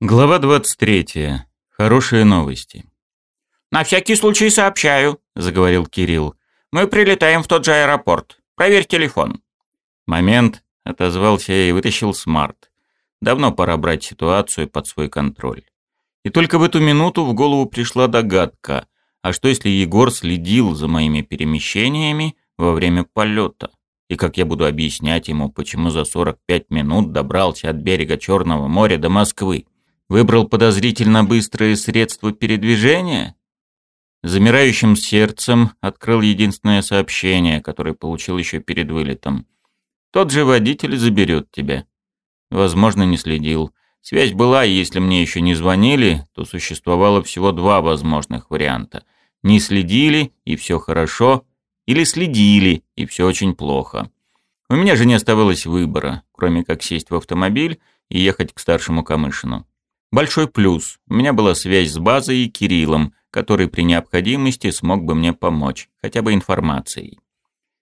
Глава 23. Хорошие новости. «На всякий случай сообщаю», — заговорил Кирилл. «Мы прилетаем в тот же аэропорт. Проверь телефон». «Момент», — отозвался я и вытащил смарт. Давно пора брать ситуацию под свой контроль. И только в эту минуту в голову пришла догадка. А что если Егор следил за моими перемещениями во время полета? И как я буду объяснять ему, почему за 45 минут добрался от берега Черного моря до Москвы? Выбрал подозрительно быстрые средства передвижения? Замирающим сердцем открыл единственное сообщение, которое получил еще перед вылетом. Тот же водитель заберет тебя. Возможно, не следил. Связь была, и если мне еще не звонили, то существовало всего два возможных варианта. Не следили, и все хорошо, или следили, и все очень плохо. У меня же не оставалось выбора, кроме как сесть в автомобиль и ехать к старшему Камышину. Большой плюс. У меня была связь с базой и Кириллом, который при необходимости смог бы мне помочь, хотя бы информацией.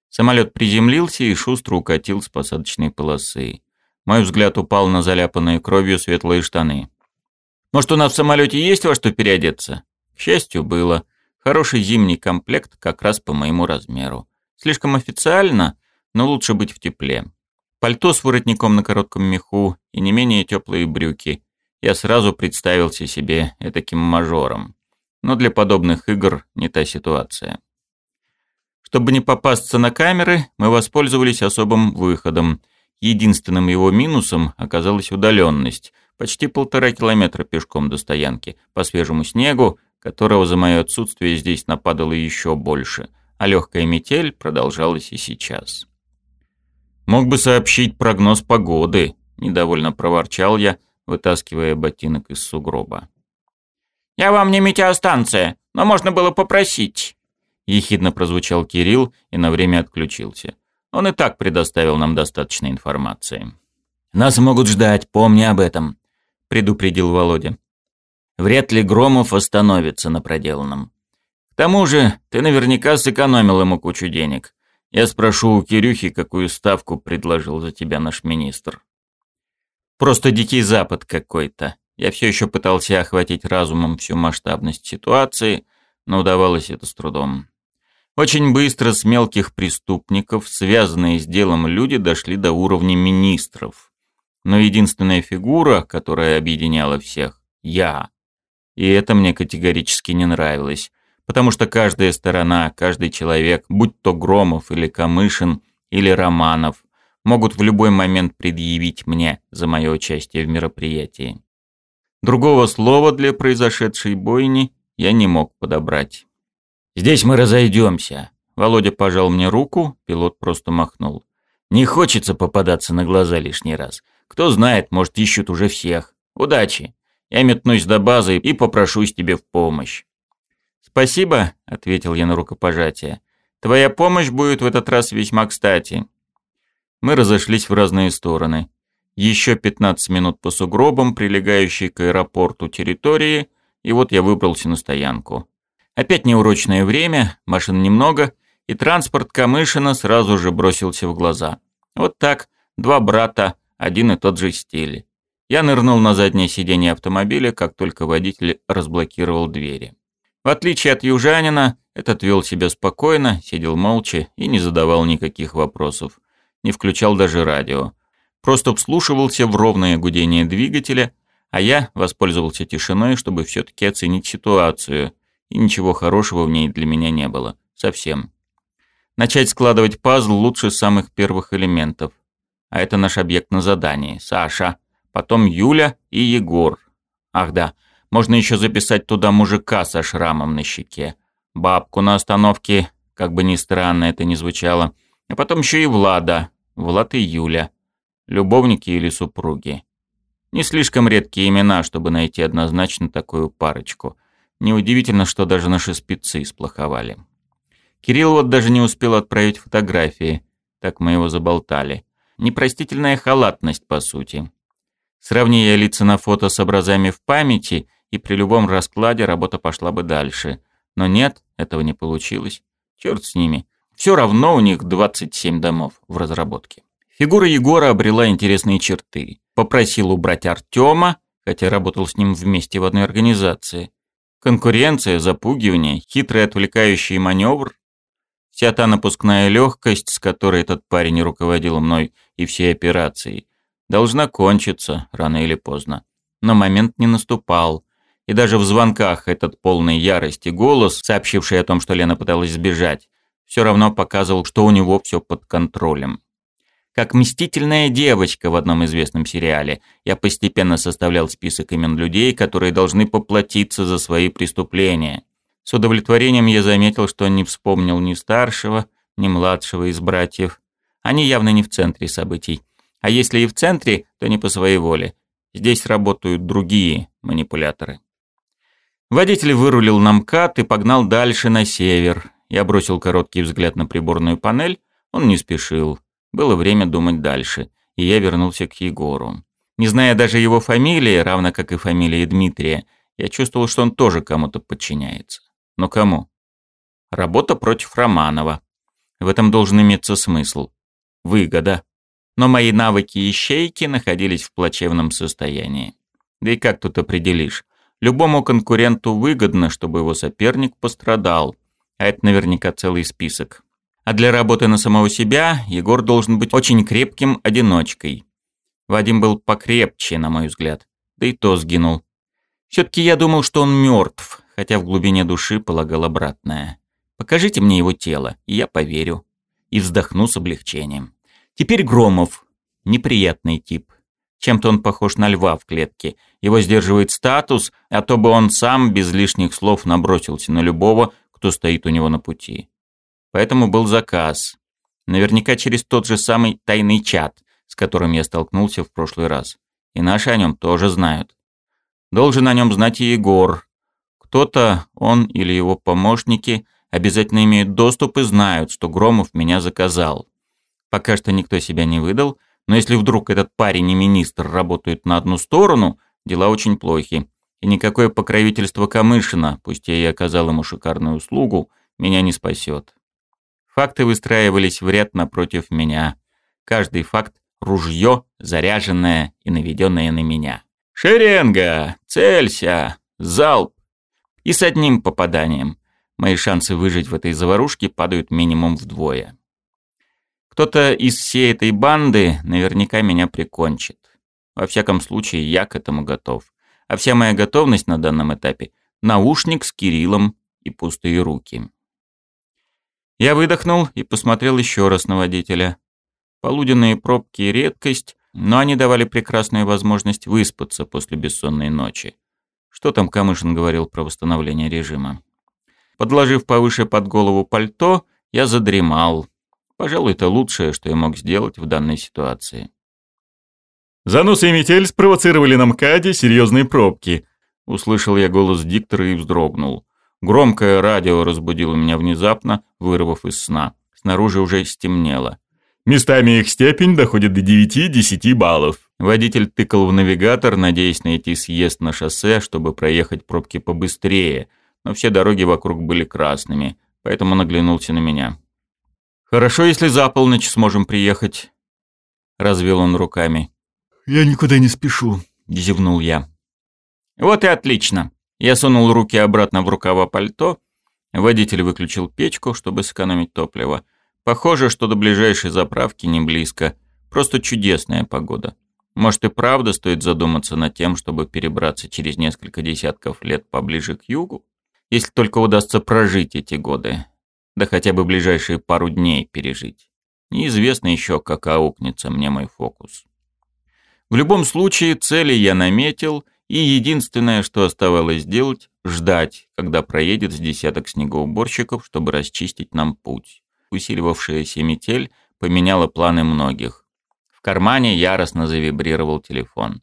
Самолет приземлился и шустро укатил с посадочной полосы. Мой взгляд упал на заляпанные кровью светлые штаны. «Может, у нас в самолете есть во что переодеться?» К счастью, было. Хороший зимний комплект как раз по моему размеру. Слишком официально, но лучше быть в тепле. Пальто с воротником на коротком меху и не менее теплые брюки, я сразу представился себе этаким мажором. Но для подобных игр не та ситуация. Чтобы не попасться на камеры, мы воспользовались особым выходом. Единственным его минусом оказалась удаленность. Почти полтора километра пешком до стоянки, по свежему снегу, которого за мое отсутствие здесь нападало еще больше, а легкая метель продолжалась и сейчас. «Мог бы сообщить прогноз погоды», — недовольно проворчал я, вытаскивая ботинок из сугроба. «Я вам не метеостанция, но можно было попросить», — ехидно прозвучал Кирилл и на время отключился. Он и так предоставил нам достаточно информации. «Нас могут ждать, помни об этом», — предупредил Володя. «Вряд ли Громов остановится на проделанном. К тому же ты наверняка сэкономил ему кучу денег. Я спрошу у Кирюхи, какую ставку предложил за тебя наш министр». Просто дикий запад какой-то. Я все еще пытался охватить разумом всю масштабность ситуации, но удавалось это с трудом. Очень быстро с мелких преступников, связанные с делом люди, дошли до уровня министров. Но единственная фигура, которая объединяла всех – я. И это мне категорически не нравилось, потому что каждая сторона, каждый человек, будь то Громов или Камышин или Романов, могут в любой момент предъявить мне за мое участие в мероприятии. Другого слова для произошедшей бойни я не мог подобрать. «Здесь мы разойдемся», — Володя пожал мне руку, пилот просто махнул. «Не хочется попадаться на глаза лишний раз. Кто знает, может, ищут уже всех. Удачи. Я метнусь до базы и попрошусь тебе в помощь». «Спасибо», — ответил я на рукопожатие. «Твоя помощь будет в этот раз весьма кстати. Мы разошлись в разные стороны. Еще 15 минут по сугробам, прилегающей к аэропорту территории, и вот я выбрался на стоянку. Опять неурочное время, машин немного, и транспорт Камышина сразу же бросился в глаза. Вот так, два брата, один и тот же стиль. Я нырнул на заднее сиденье автомобиля, как только водитель разблокировал двери. В отличие от южанина, этот вел себя спокойно, сидел молча и не задавал никаких вопросов не включал даже радио. Просто вслушивался в ровное гудение двигателя, а я воспользовался тишиной, чтобы все-таки оценить ситуацию, и ничего хорошего в ней для меня не было. Совсем. Начать складывать пазл лучше самых первых элементов. А это наш объект на задании. Саша. Потом Юля и Егор. Ах да, можно еще записать туда мужика со шрамом на щеке. Бабку на остановке, как бы ни странно это ни звучало. А потом еще и Влада, Влад и Юля. Любовники или супруги. Не слишком редкие имена, чтобы найти однозначно такую парочку. Неудивительно, что даже наши спецы сплоховали. Кирилл вот даже не успел отправить фотографии. Так мы его заболтали. Непростительная халатность, по сути. Сравни лица на фото с образами в памяти, и при любом раскладе работа пошла бы дальше. Но нет, этого не получилось. Черт с ними. Все равно у них 27 домов в разработке. Фигура Егора обрела интересные черты. Попросил убрать Артема, хотя работал с ним вместе в одной организации. Конкуренция, запугивание, хитрый отвлекающий маневр. Вся та напускная легкость, с которой этот парень руководил мной и всей операцией, должна кончиться рано или поздно. Но момент не наступал. И даже в звонках этот полный ярости голос, сообщивший о том, что Лена пыталась сбежать, все равно показывал, что у него все под контролем. Как мстительная девочка в одном известном сериале, я постепенно составлял список имен людей, которые должны поплатиться за свои преступления. С удовлетворением я заметил, что не вспомнил ни старшего, ни младшего из братьев. Они явно не в центре событий. А если и в центре, то не по своей воле. Здесь работают другие манипуляторы. Водитель вырулил на МКАД и погнал дальше на север. Я бросил короткий взгляд на приборную панель. Он не спешил. Было время думать дальше, и я вернулся к Егору. Не зная даже его фамилии, равно как и фамилии Дмитрия, я чувствовал, что он тоже кому-то подчиняется. Но кому? Работа против Романова. В этом должен иметься смысл. Выгода. Но мои навыки ищейки находились в плачевном состоянии. Да и как тут определишь? Любому конкуренту выгодно, чтобы его соперник пострадал. А это наверняка целый список. А для работы на самого себя Егор должен быть очень крепким одиночкой. Вадим был покрепче, на мой взгляд. Да и то сгинул. Все-таки я думал, что он мертв, хотя в глубине души полагал обратное. Покажите мне его тело, и я поверю. И вздохну с облегчением. Теперь Громов. Неприятный тип. Чем-то он похож на льва в клетке. Его сдерживает статус, а то бы он сам без лишних слов набросился на любого, кто стоит у него на пути. Поэтому был заказ. Наверняка через тот же самый тайный чат, с которым я столкнулся в прошлый раз. И наши о нем тоже знают. Должен о нем знать и Егор. Кто-то, он или его помощники, обязательно имеют доступ и знают, что Громов меня заказал. Пока что никто себя не выдал, но если вдруг этот парень и министр работают на одну сторону, дела очень плохи. И никакое покровительство Камышина, пусть я и оказал ему шикарную услугу, меня не спасет. Факты выстраивались в ряд напротив меня. Каждый факт — ружье, заряженное и наведенное на меня. «Шеренга! Целься! Залп!» И с одним попаданием. Мои шансы выжить в этой заварушке падают минимум вдвое. Кто-то из всей этой банды наверняка меня прикончит. Во всяком случае, я к этому готов. А вся моя готовность на данном этапе — наушник с Кириллом и пустые руки. Я выдохнул и посмотрел еще раз на водителя. Полуденные пробки – редкость, но они давали прекрасную возможность выспаться после бессонной ночи. Что там Камышин говорил про восстановление режима? Подложив повыше под голову пальто, я задремал. Пожалуй, это лучшее, что я мог сделать в данной ситуации. «Занос и метель спровоцировали на МКАДе серьезные пробки», — услышал я голос диктора и вздрогнул. Громкое радио разбудило меня внезапно, вырвав из сна. Снаружи уже стемнело. Местами их степень доходит до 9-10 баллов. Водитель тыкал в навигатор, надеясь найти съезд на шоссе, чтобы проехать пробки побыстрее, но все дороги вокруг были красными, поэтому наглянулся на меня. «Хорошо, если за полночь сможем приехать», — развел он руками. «Я никуда не спешу», — зевнул я. «Вот и отлично. Я сунул руки обратно в рукава пальто. Водитель выключил печку, чтобы сэкономить топливо. Похоже, что до ближайшей заправки не близко. Просто чудесная погода. Может и правда стоит задуматься над тем, чтобы перебраться через несколько десятков лет поближе к югу? Если только удастся прожить эти годы. Да хотя бы ближайшие пару дней пережить. Неизвестно еще, как аукнется мне мой фокус. В любом случае, цели я наметил — и единственное, что оставалось сделать, ждать, когда проедет с десяток снегоуборщиков, чтобы расчистить нам путь. Усиливавшаяся метель поменяла планы многих. В кармане яростно завибрировал телефон.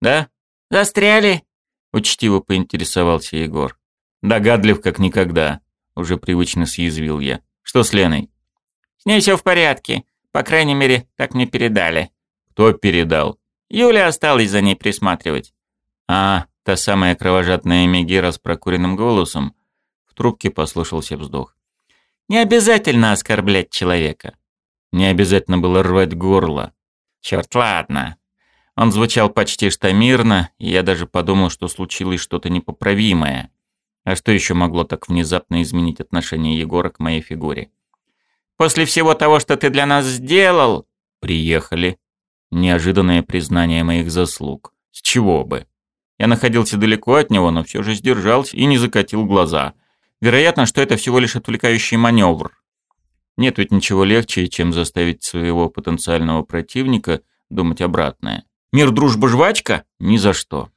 «Да? Застряли?» — учтиво поинтересовался Егор. «Догадлив, как никогда», — уже привычно съязвил я. «Что с Леной?» «С ней все в порядке. По крайней мере, так мне передали». «Кто передал?» «Юля осталась за ней присматривать». А, та самая кровожадная Мегера с прокуренным голосом. В трубке послышался вздох. Не обязательно оскорблять человека. Не обязательно было рвать горло. Черт, ладно. Он звучал почти что мирно, и я даже подумал, что случилось что-то непоправимое. А что еще могло так внезапно изменить отношение Егора к моей фигуре? «После всего того, что ты для нас сделал...» «Приехали». Неожиданное признание моих заслуг. С чего бы? Я находился далеко от него, но все же сдержался и не закатил глаза. Вероятно, что это всего лишь отвлекающий маневр. Нет ведь ничего легче, чем заставить своего потенциального противника думать обратное. Мир, дружба, жвачка? Ни за что.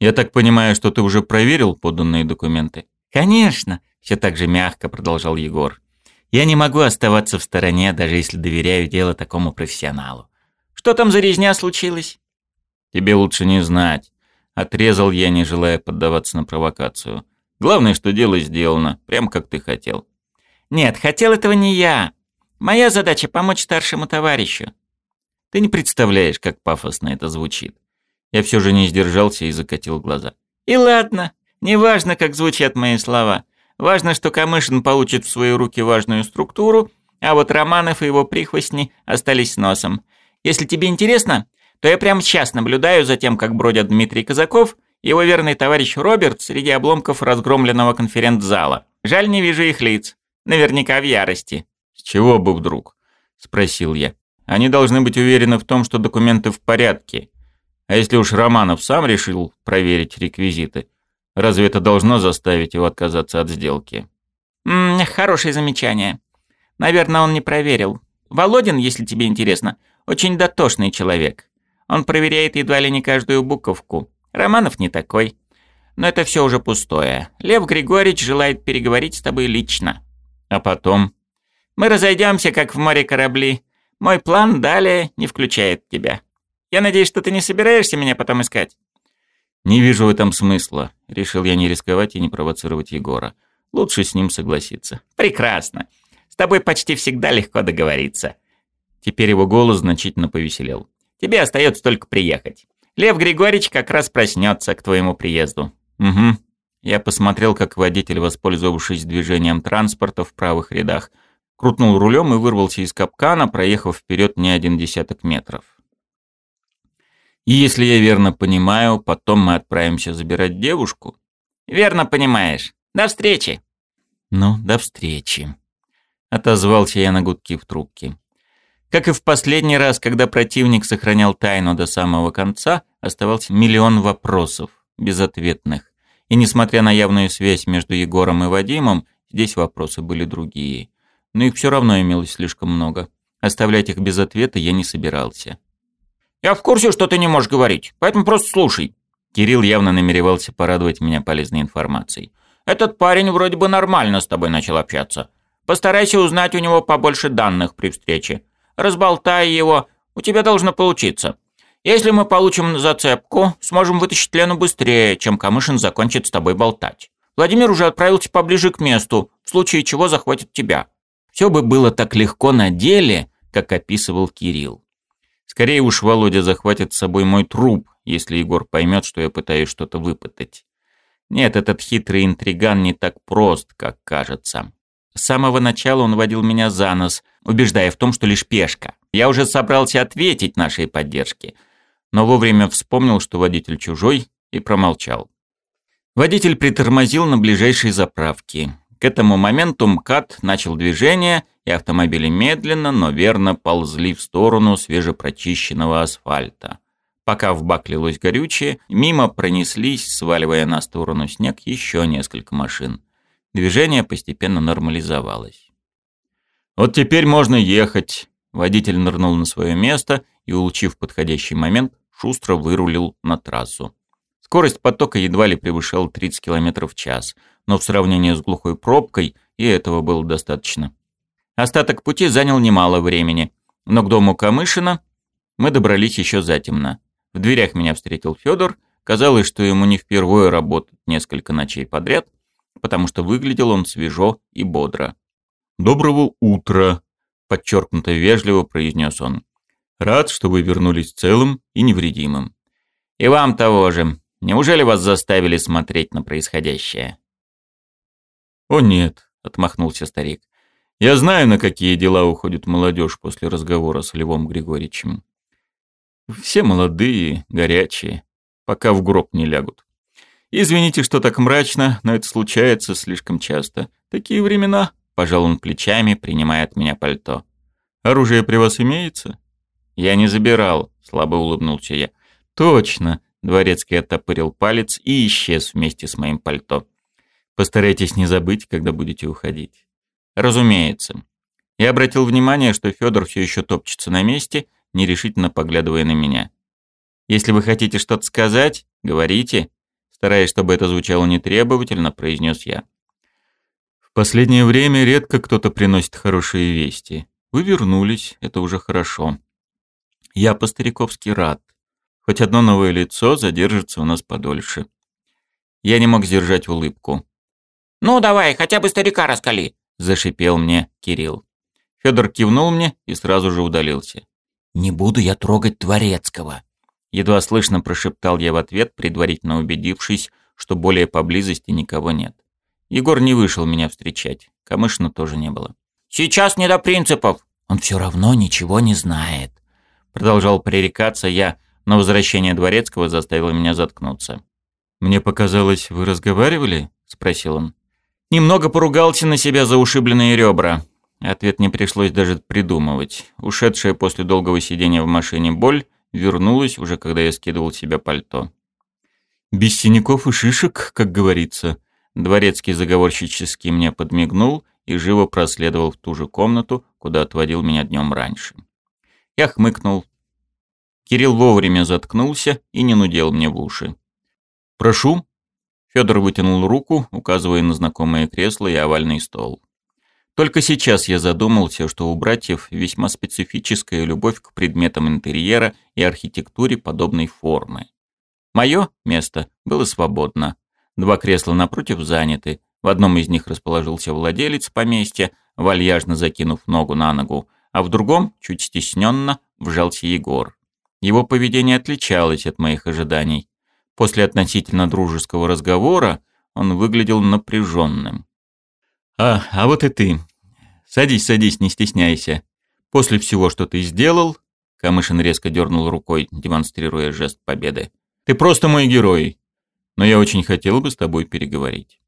Я так понимаю, что ты уже проверил поданные документы? Конечно, все так же мягко продолжал Егор. Я не могу оставаться в стороне, даже если доверяю дело такому профессионалу. Что там за резня случилась? Тебе лучше не знать. Отрезал я, не желая поддаваться на провокацию. Главное, что дело сделано, прям как ты хотел. Нет, хотел этого не я. Моя задача помочь старшему товарищу. Ты не представляешь, как пафосно это звучит. Я все же не сдержался и закатил глаза. И ладно, неважно, как звучат мои слова. Важно, что Камышин получит в свои руки важную структуру, а вот Романов и его прихвостни остались с носом. Если тебе интересно, то я прямо сейчас наблюдаю за тем, как бродят Дмитрий Казаков и его верный товарищ Роберт среди обломков разгромленного конференц-зала. Жаль, не вижу их лиц. Наверняка в ярости. «С чего бы вдруг?» – спросил я. Они должны быть уверены в том, что документы в порядке. А если уж Романов сам решил проверить реквизиты, разве это должно заставить его отказаться от сделки? М -м, хорошее замечание. Наверное, он не проверил. Володин, если тебе интересно, очень дотошный человек. Он проверяет едва ли не каждую буковку. Романов не такой. Но это все уже пустое. Лев Григорьевич желает переговорить с тобой лично. А потом? Мы разойдемся, как в море корабли. Мой план далее не включает тебя. Я надеюсь, что ты не собираешься меня потом искать?» «Не вижу в этом смысла», — решил я не рисковать и не провоцировать Егора. Лучше с ним согласиться. «Прекрасно. С тобой почти всегда легко договориться». Теперь его голос значительно повеселел. «Тебе остается только приехать. Лев Григорьевич как раз проснется к твоему приезду». «Угу». Я посмотрел, как водитель, воспользовавшись движением транспорта в правых рядах, крутнул рулем и вырвался из капкана, проехав вперед не один десяток метров. И если я верно понимаю, потом мы отправимся забирать девушку? Верно понимаешь. До встречи. Ну, до встречи. Отозвался я на гудки в трубке. Как и в последний раз, когда противник сохранял тайну до самого конца, оставался миллион вопросов, безответных. И несмотря на явную связь между Егором и Вадимом, здесь вопросы были другие но их все равно имелось слишком много. Оставлять их без ответа я не собирался. «Я в курсе, что ты не можешь говорить, поэтому просто слушай». Кирилл явно намеревался порадовать меня полезной информацией. «Этот парень вроде бы нормально с тобой начал общаться. Постарайся узнать у него побольше данных при встрече. Разболтай его, у тебя должно получиться. Если мы получим зацепку, сможем вытащить Лену быстрее, чем Камышин закончит с тобой болтать. Владимир уже отправился поближе к месту, в случае чего захватит тебя. Все бы было так легко на деле, как описывал Кирилл. Скорее уж Володя захватит с собой мой труп, если Егор поймет, что я пытаюсь что-то выпытать. Нет, этот хитрый интриган не так прост, как кажется. С самого начала он водил меня за нос, убеждая в том, что лишь пешка. Я уже собрался ответить нашей поддержке, но вовремя вспомнил, что водитель чужой, и промолчал. Водитель притормозил на ближайшей заправке. К этому моменту МКАД начал движение, и автомобили медленно, но верно ползли в сторону свежепрочищенного асфальта. Пока в бак лилось горючее, мимо пронеслись, сваливая на сторону снег, еще несколько машин. Движение постепенно нормализовалось. «Вот теперь можно ехать», — водитель нырнул на свое место и, улучив подходящий момент, шустро вырулил на трассу. Скорость потока едва ли превышала 30 км в час, но в сравнении с глухой пробкой и этого было достаточно. Остаток пути занял немало времени, но к дому Камышина мы добрались еще затемно. В дверях меня встретил Федор. Казалось, что ему не впервые работать несколько ночей подряд, потому что выглядел он свежо и бодро. «Доброго утра», — подчеркнуто вежливо произнес он. «Рад, что вы вернулись целым и невредимым». «И вам того же. Неужели вас заставили смотреть на происходящее?» «О нет», — отмахнулся старик. «Я знаю, на какие дела уходит молодежь после разговора с Львом Григорьевичем. Все молодые, горячие, пока в гроб не лягут. Извините, что так мрачно, но это случается слишком часто. Такие времена, пожал он плечами, принимая от меня пальто. Оружие при вас имеется? Я не забирал, слабо улыбнулся я. Точно, дворецкий оттопырил палец и исчез вместе с моим пальто. Постарайтесь не забыть, когда будете уходить. Разумеется. Я обратил внимание, что Федор все еще топчется на месте, нерешительно поглядывая на меня. Если вы хотите что-то сказать, говорите, стараясь, чтобы это звучало нетребовательно, произнес я. В последнее время редко кто-то приносит хорошие вести. Вы вернулись, это уже хорошо. Я по-стариковски рад. Хоть одно новое лицо задержится у нас подольше. Я не мог сдержать улыбку. «Ну давай, хотя бы старика раскали», – зашипел мне Кирилл. Федор кивнул мне и сразу же удалился. «Не буду я трогать Дворецкого», – едва слышно прошептал я в ответ, предварительно убедившись, что более поблизости никого нет. Егор не вышел меня встречать, Камышина тоже не было. «Сейчас не до принципов!» «Он все равно ничего не знает», – продолжал пререкаться я, но возвращение Дворецкого заставило меня заткнуться. «Мне показалось, вы разговаривали?» – спросил он. Немного поругался на себя за ушибленные ребра. Ответ не пришлось даже придумывать. Ушедшая после долгого сидения в машине боль вернулась уже, когда я скидывал с себя пальто. «Без синяков и шишек, как говорится». Дворецкий заговорщически мне подмигнул и живо проследовал в ту же комнату, куда отводил меня днем раньше. Я хмыкнул. Кирилл вовремя заткнулся и не нудел мне в уши. «Прошу». Федор вытянул руку, указывая на знакомое кресло и овальный стол. Только сейчас я задумался, что у братьев весьма специфическая любовь к предметам интерьера и архитектуре подобной формы. Мое место было свободно. Два кресла напротив заняты. В одном из них расположился владелец поместья, вальяжно закинув ногу на ногу, а в другом, чуть стесненно, вжался Егор. Его поведение отличалось от моих ожиданий. После относительно дружеского разговора он выглядел напряженным. «А, а вот и ты. Садись, садись, не стесняйся. После всего, что ты сделал...» Камышин резко дернул рукой, демонстрируя жест победы. «Ты просто мой герой. Но я очень хотел бы с тобой переговорить».